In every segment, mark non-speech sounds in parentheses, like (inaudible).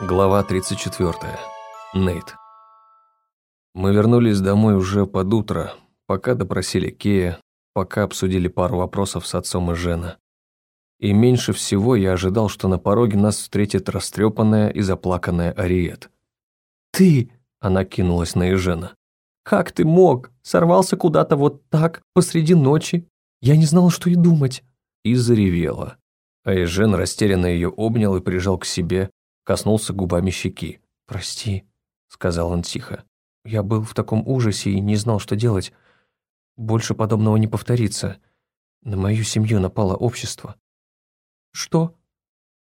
Глава 34. Нейт. Мы вернулись домой уже под утро, пока допросили Кея, пока обсудили пару вопросов с отцом и Жена. И меньше всего я ожидал, что на пороге нас встретит растрепанная и заплаканная Ариет. «Ты!» – она кинулась на Ежена. «Как ты мог? Сорвался куда-то вот так, посреди ночи? Я не знала, что и думать!» И заревела. А Ежен растерянно ее обнял и прижал к себе, коснулся губами щеки. «Прости», — сказал он тихо. «Я был в таком ужасе и не знал, что делать. Больше подобного не повторится. На мою семью напало общество». «Что?»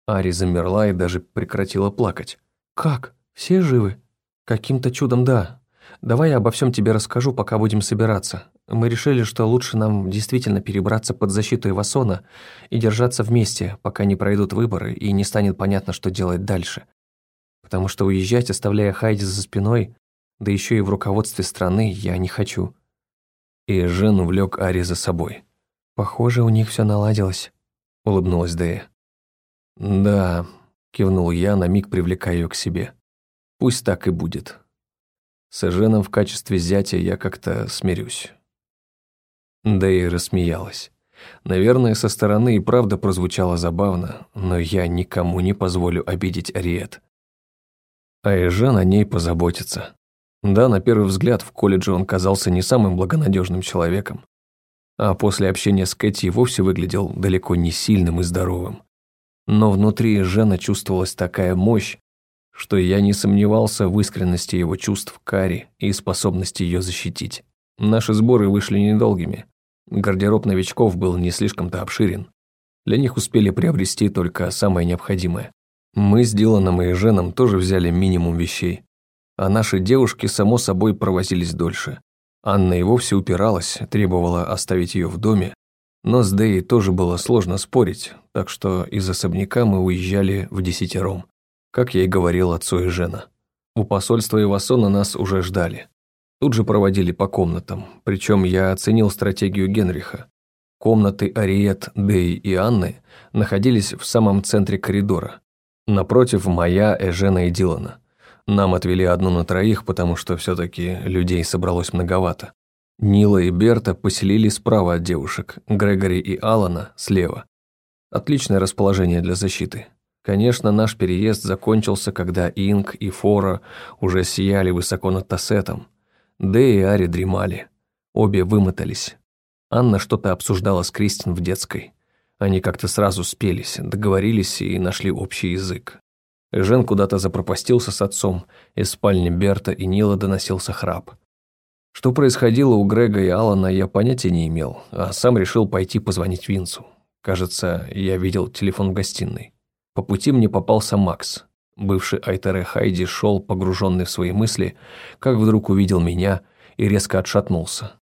Ари замерла и даже прекратила плакать. «Как? Все живы?» «Каким-то чудом да. Давай я обо всем тебе расскажу, пока будем собираться. Мы решили, что лучше нам действительно перебраться под защиту Ивасона и держаться вместе, пока не пройдут выборы и не станет понятно, что делать дальше. Потому что уезжать, оставляя Хайди за спиной, да еще и в руководстве страны, я не хочу». И Жен увлек Ари за собой. «Похоже, у них все наладилось», — улыбнулась Дэя. «Да», — кивнул я, на миг привлекая ее к себе. Пусть так и будет. С Эженом в качестве зятя я как-то смирюсь. Да и рассмеялась. Наверное, со стороны и правда прозвучало забавно, но я никому не позволю обидеть Ариет. А Эжен о ней позаботится. Да, на первый взгляд в колледже он казался не самым благонадежным человеком, а после общения с Кэти вовсе выглядел далеко не сильным и здоровым. Но внутри Жена чувствовалась такая мощь, что я не сомневался в искренности его чувств Кари и способности ее защитить. Наши сборы вышли недолгими. Гардероб новичков был не слишком-то обширен. Для них успели приобрести только самое необходимое. Мы с Диланом и Женом тоже взяли минимум вещей. А наши девушки, само собой, провозились дольше. Анна и вовсе упиралась, требовала оставить ее в доме. Но с Дэей тоже было сложно спорить, так что из особняка мы уезжали в десятером как я и говорил отцу и Жена. У посольства Ивасона нас уже ждали. Тут же проводили по комнатам, причем я оценил стратегию Генриха. Комнаты Ариет, Дэй и Анны находились в самом центре коридора. Напротив моя, Эжена и Дилана. Нам отвели одну на троих, потому что все таки людей собралось многовато. Нила и Берта поселили справа от девушек, Грегори и Алана слева. Отличное расположение для защиты. Конечно, наш переезд закончился, когда Инг и Фора уже сияли высоко над Тассетом. Да и Ари дремали. Обе вымотались. Анна что-то обсуждала с Кристин в детской. Они как-то сразу спелись, договорились и нашли общий язык. Жен куда-то запропастился с отцом, из спальни Берта и Нила доносился храп. Что происходило у Грега и Алана, я понятия не имел, а сам решил пойти позвонить Винсу. Кажется, я видел телефон в гостиной. По пути мне попался Макс. Бывший Айтере Хайди шел, погруженный в свои мысли, как вдруг увидел меня и резко отшатнулся.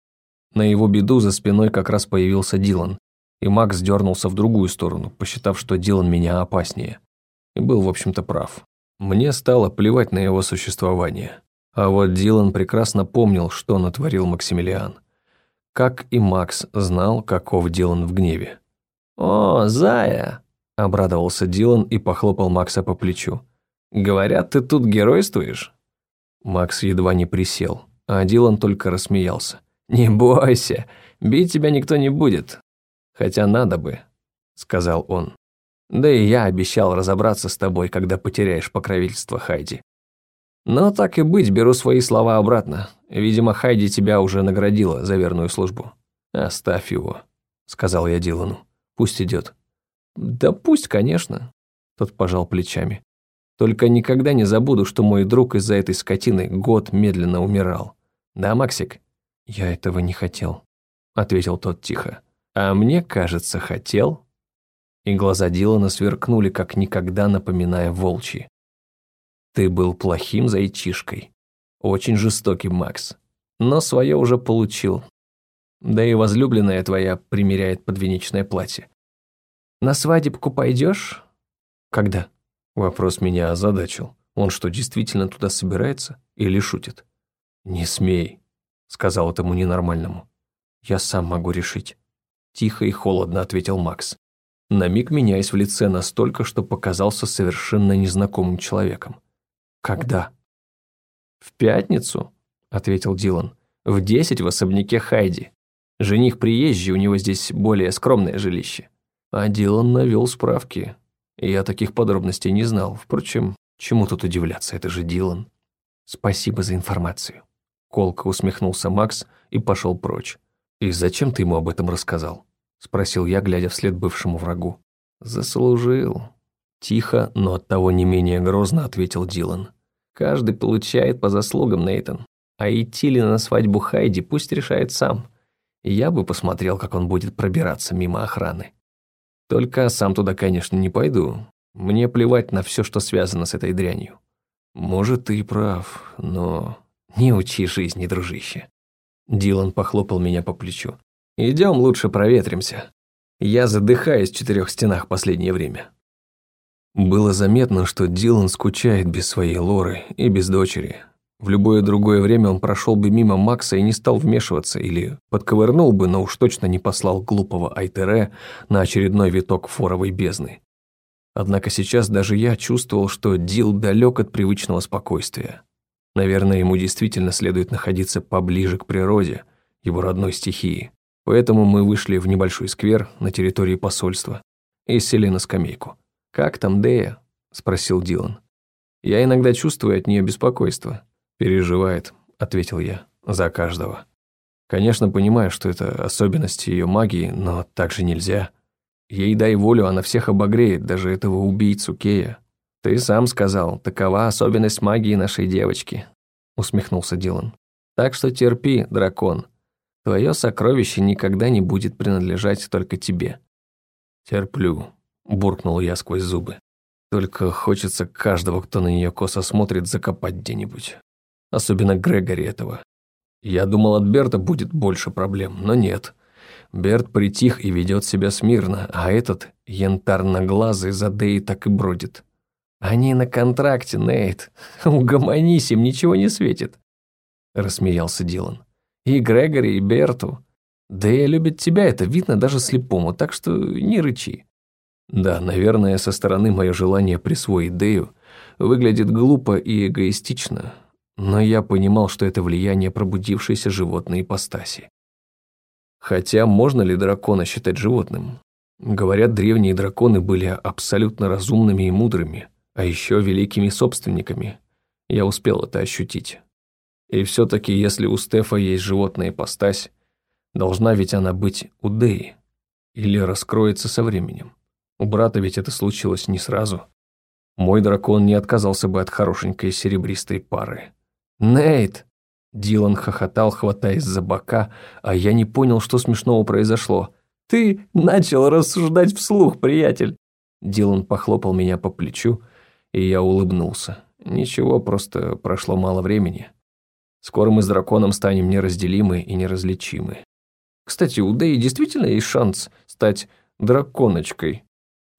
На его беду за спиной как раз появился Дилан, и Макс дернулся в другую сторону, посчитав, что Дилан меня опаснее. И был, в общем-то, прав. Мне стало плевать на его существование. А вот Дилан прекрасно помнил, что натворил Максимилиан. Как и Макс знал, каков Дилан в гневе. «О, Зая!» Обрадовался Дилан и похлопал Макса по плечу. «Говорят, ты тут геройствуешь?» Макс едва не присел, а Дилан только рассмеялся. «Не бойся, бить тебя никто не будет. Хотя надо бы», — сказал он. «Да и я обещал разобраться с тобой, когда потеряешь покровительство Хайди. Но так и быть, беру свои слова обратно. Видимо, Хайди тебя уже наградила за верную службу. Оставь его», — сказал я Дилану. «Пусть идет». «Да пусть, конечно», — тот пожал плечами. «Только никогда не забуду, что мой друг из-за этой скотины год медленно умирал. Да, Максик?» «Я этого не хотел», — ответил тот тихо. «А мне кажется, хотел». И глаза Дилана сверкнули, как никогда напоминая волчьи. «Ты был плохим зайчишкой. Очень жестоким, Макс. Но свое уже получил. Да и возлюбленная твоя примеряет подвенечное платье. На свадебку пойдешь? Когда? Вопрос меня озадачил. Он что, действительно туда собирается или шутит? Не смей, сказал этому ненормальному. Я сам могу решить. Тихо и холодно ответил Макс. На миг меняясь в лице настолько, что показался совершенно незнакомым человеком. Когда? В пятницу, ответил Дилан. В десять в особняке Хайди. Жених приезжий, у него здесь более скромное жилище. А Дилан навел справки. Я таких подробностей не знал. Впрочем, чему тут удивляться, это же Дилан. Спасибо за информацию. Колко усмехнулся Макс и пошел прочь. «И зачем ты ему об этом рассказал?» Спросил я, глядя вслед бывшему врагу. «Заслужил». Тихо, но оттого не менее грозно ответил Дилан. «Каждый получает по заслугам, Нейтан. А идти ли на свадьбу Хайди пусть решает сам. Я бы посмотрел, как он будет пробираться мимо охраны. Только сам туда, конечно, не пойду. Мне плевать на все, что связано с этой дрянью. Может, ты и прав, но не учи жизни, дружище. Дилан похлопал меня по плечу. Идем лучше проветримся. Я задыхаюсь в четырех стенах последнее время. Было заметно, что Дилан скучает без своей Лоры и без дочери. В любое другое время он прошел бы мимо Макса и не стал вмешиваться, или подковырнул бы, но уж точно не послал глупого Айтере на очередной виток форовой бездны. Однако сейчас даже я чувствовал, что Дил далек от привычного спокойствия. Наверное, ему действительно следует находиться поближе к природе, его родной стихии. Поэтому мы вышли в небольшой сквер на территории посольства и сели на скамейку. «Как там Дея?» – спросил Дилан. «Я иногда чувствую от нее беспокойство». «Переживает», – ответил я, – «за каждого». Конечно, понимаю, что это особенность ее магии, но так же нельзя. Ей дай волю, она всех обогреет, даже этого убийцу Кея. «Ты сам сказал, такова особенность магии нашей девочки», — усмехнулся Дилан. «Так что терпи, дракон. Твое сокровище никогда не будет принадлежать только тебе». «Терплю», — буркнул я сквозь зубы. «Только хочется каждого, кто на нее косо смотрит, закопать где-нибудь. Особенно Грегори этого. Я думал, от Берта будет больше проблем, но нет». Берт притих и ведет себя смирно, а этот янтарноглазый за Дей так и бродит. «Они на контракте, Нейт. (laughs) Угомонись, им ничего не светит», — рассмеялся Дилан. «И Грегори, и Берту. Я любит тебя, это видно даже слепому, так что не рычи». Да, наверное, со стороны мое желание присвоить Дею выглядит глупо и эгоистично, но я понимал, что это влияние пробудившейся животной ипостаси. Хотя можно ли дракона считать животным? Говорят, древние драконы были абсолютно разумными и мудрыми, а еще великими собственниками. Я успел это ощутить. И все-таки, если у Стефа есть животная ипостась, должна ведь она быть у Деи. Или раскроется со временем. У брата ведь это случилось не сразу. Мой дракон не отказался бы от хорошенькой серебристой пары. «Нейт!» Дилан хохотал, хватаясь за бока, а я не понял, что смешного произошло. «Ты начал рассуждать вслух, приятель!» Дилан похлопал меня по плечу, и я улыбнулся. Ничего, просто прошло мало времени. Скоро мы с драконом станем неразделимы и неразличимы. Кстати, у Дэи действительно есть шанс стать драконочкой?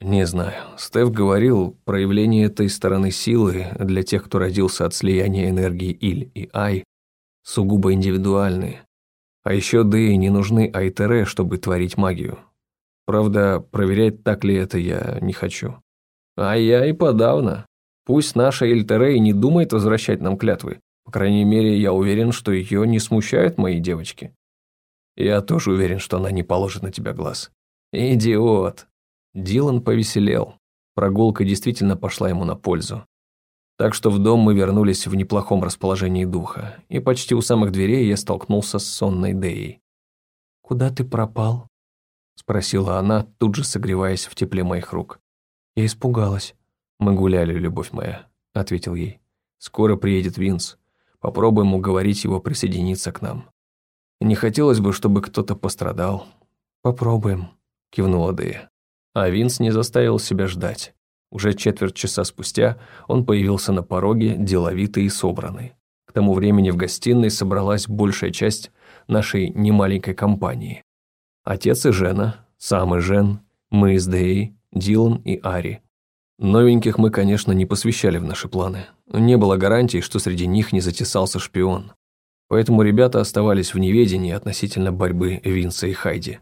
Не знаю. Стеф говорил, проявление этой стороны силы для тех, кто родился от слияния энергии Иль и Ай, сугубо индивидуальные. А еще Дэи не нужны Айтере, чтобы творить магию. Правда, проверять, так ли это, я не хочу. А я и подавно. Пусть наша Эльтерей не думает возвращать нам клятвы. По крайней мере, я уверен, что ее не смущают мои девочки. Я тоже уверен, что она не положит на тебя глаз. Идиот. Дилан повеселел. Прогулка действительно пошла ему на пользу. Так что в дом мы вернулись в неплохом расположении духа, и почти у самых дверей я столкнулся с сонной Деей. «Куда ты пропал?» – спросила она, тут же согреваясь в тепле моих рук. Я испугалась. «Мы гуляли, любовь моя», — ответил ей. «Скоро приедет Винс. Попробуем уговорить его присоединиться к нам. Не хотелось бы, чтобы кто-то пострадал». «Попробуем», — кивнула Дэя. А Винс не заставил себя ждать. Уже четверть часа спустя он появился на пороге, деловитый и собранный. К тому времени в гостиной собралась большая часть нашей немаленькой компании. Отец и Жена, сам и Жен, мы с Дэей, Дилан и Ари. Новеньких мы, конечно, не посвящали в наши планы. Не было гарантий, что среди них не затесался шпион. Поэтому ребята оставались в неведении относительно борьбы Винса и Хайди.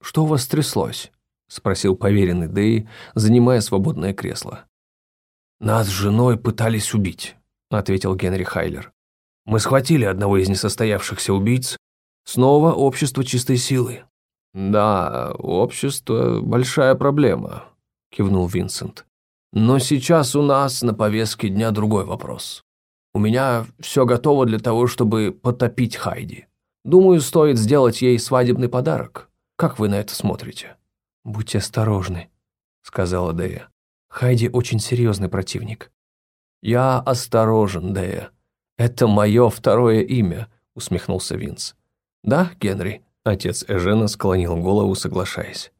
«Что у вас стряслось?» – спросил поверенный Дэй, занимая свободное кресло. «Нас с женой пытались убить», ответил Генри Хайлер. «Мы схватили одного из несостоявшихся убийц. Снова общество чистой силы». «Да, общество – большая проблема», – кивнул Винсент. «Но сейчас у нас на повестке дня другой вопрос. У меня все готово для того, чтобы потопить Хайди. Думаю, стоит сделать ей свадебный подарок. Как вы на это смотрите?» «Будьте осторожны», – сказала Дея. «Хайди очень серьезный противник». «Я осторожен, Дея. Это мое второе имя», – усмехнулся Винс. «Да, Генри?» – отец Эжена склонил голову, соглашаясь.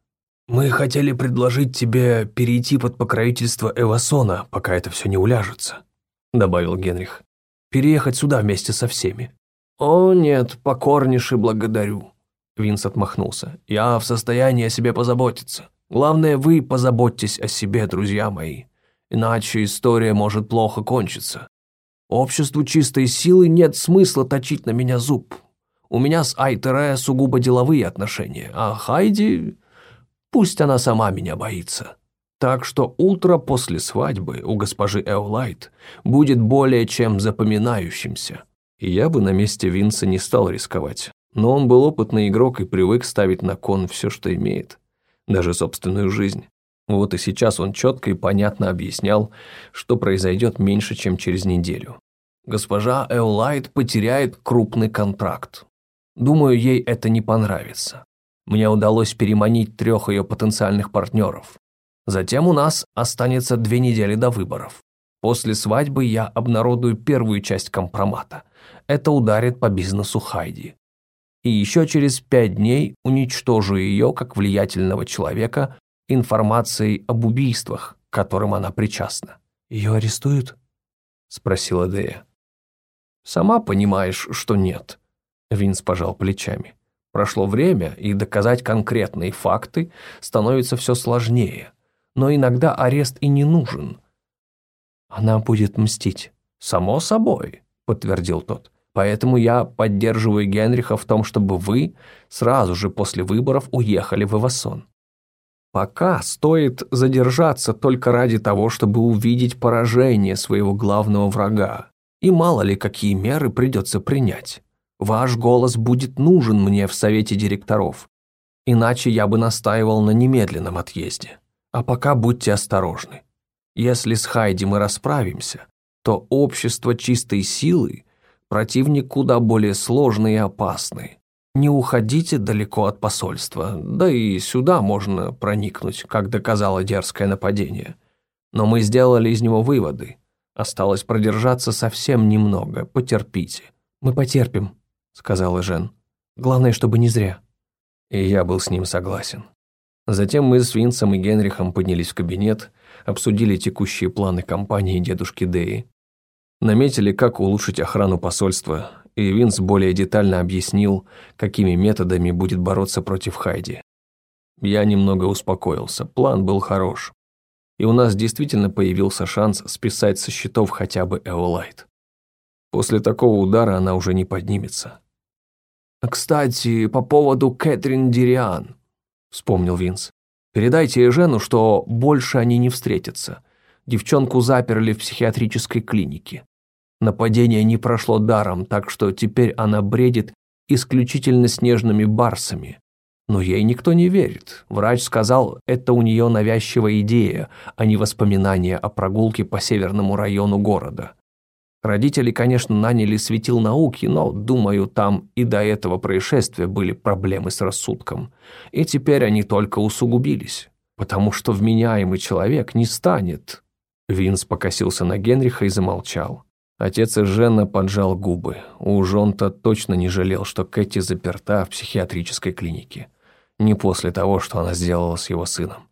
«Мы хотели предложить тебе перейти под покровительство Эвасона, пока это все не уляжется», – добавил Генрих. «Переехать сюда вместе со всеми». «О, нет, покорнейше благодарю», – Винс отмахнулся. «Я в состоянии о себе позаботиться. Главное, вы позаботьтесь о себе, друзья мои. Иначе история может плохо кончиться. Обществу чистой силы нет смысла точить на меня зуб. У меня с Айтере сугубо деловые отношения, а Хайди... Пусть она сама меня боится. Так что утро после свадьбы у госпожи Эолайт будет более чем запоминающимся. И я бы на месте Винса не стал рисковать. Но он был опытный игрок и привык ставить на кон все, что имеет. Даже собственную жизнь. Вот и сейчас он четко и понятно объяснял, что произойдет меньше, чем через неделю. Госпожа Эолайт потеряет крупный контракт. Думаю, ей это не понравится. Мне удалось переманить трех ее потенциальных партнеров. Затем у нас останется две недели до выборов. После свадьбы я обнародую первую часть компромата. Это ударит по бизнесу Хайди. И еще через пять дней уничтожу ее как влиятельного человека информацией об убийствах, к которым она причастна. «Ее арестуют?» – спросила Дея. «Сама понимаешь, что нет», – Винс пожал плечами. «Прошло время, и доказать конкретные факты становится все сложнее. Но иногда арест и не нужен». «Она будет мстить». «Само собой», – подтвердил тот. «Поэтому я поддерживаю Генриха в том, чтобы вы сразу же после выборов уехали в Эвасон. Пока стоит задержаться только ради того, чтобы увидеть поражение своего главного врага. И мало ли, какие меры придется принять. Ваш голос будет нужен мне в совете директоров. Иначе я бы настаивал на немедленном отъезде. А пока будьте осторожны. Если с Хайди мы расправимся, то общество чистой силы – противник куда более сложный и опасный. Не уходите далеко от посольства, да и сюда можно проникнуть, как доказало дерзкое нападение. Но мы сделали из него выводы. Осталось продержаться совсем немного, потерпите. Мы потерпим, сказала Жен. Главное, чтобы не зря. И я был с ним согласен. Затем мы с Винсом и Генрихом поднялись в кабинет, обсудили текущие планы компании дедушки Дэи, наметили, как улучшить охрану посольства и Винс более детально объяснил, какими методами будет бороться против Хайди. Я немного успокоился, план был хорош. И у нас действительно появился шанс списать со счетов хотя бы Эолайт. После такого удара она уже не поднимется. «Кстати, по поводу Кэтрин Дириан», — вспомнил Винс. «Передайте Эжену, что больше они не встретятся. Девчонку заперли в психиатрической клинике. Нападение не прошло даром, так что теперь она бредит исключительно снежными барсами. Но ей никто не верит. Врач сказал, это у нее навязчивая идея, а не воспоминание о прогулке по северному району города. Родители, конечно, наняли светил науки, но, думаю, там и до этого происшествия были проблемы с рассудком. И теперь они только усугубились. Потому что вменяемый человек не станет. Винс покосился на Генриха и замолчал. Отец Эжена поджал губы. Уж он-то точно не жалел, что Кэти заперта в психиатрической клинике. Не после того, что она сделала с его сыном.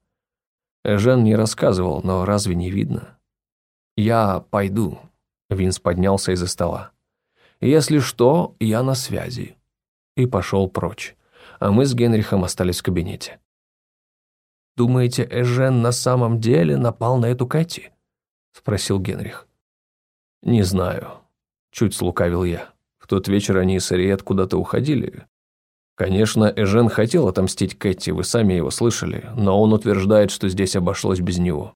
Эжен не рассказывал, но разве не видно? «Я пойду», — Винс поднялся из-за стола. «Если что, я на связи». И пошел прочь, а мы с Генрихом остались в кабинете. «Думаете, Эжен на самом деле напал на эту Кэти?» — спросил Генрих. «Не знаю», — чуть слукавил я. В тот вечер они с Ариет куда-то уходили. Конечно, Эжен хотел отомстить Кэти, вы сами его слышали, но он утверждает, что здесь обошлось без него.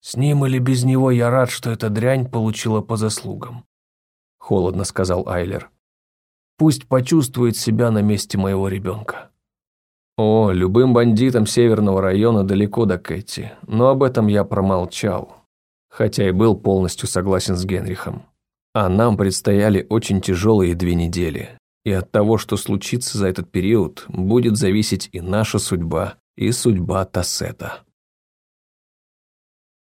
С ним или без него я рад, что эта дрянь получила по заслугам», — холодно сказал Айлер. «Пусть почувствует себя на месте моего ребенка». О, любым бандитам северного района далеко до Кэти, но об этом я промолчал, хотя и был полностью согласен с Генрихом. А нам предстояли очень тяжелые две недели, и от того, что случится за этот период, будет зависеть и наша судьба, и судьба Тассета.